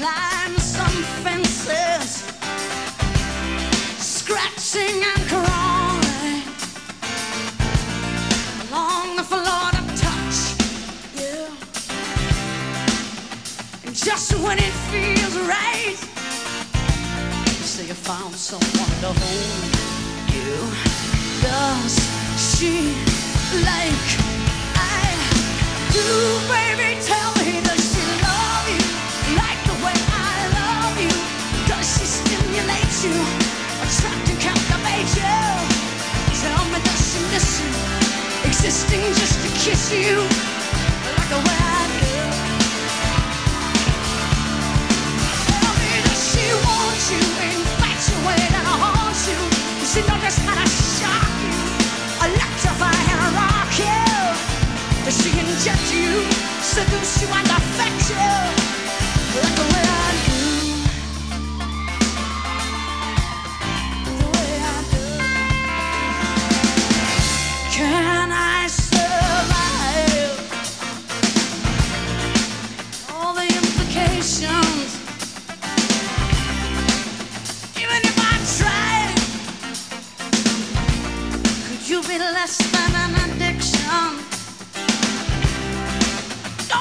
climb some fences, scratching and crawling along the floor to touch. Yeah. And just when it feels right, you say you found someone to hold you. Does she like? you.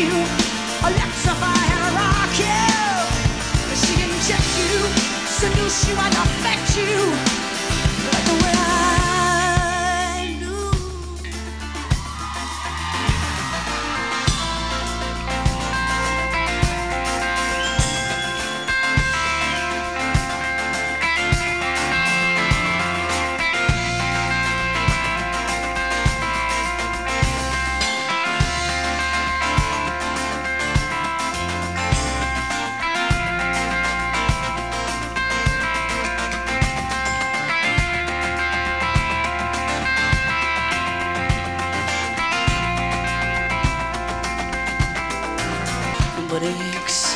you, electrify and rock you. She injects you, you and you. what aches.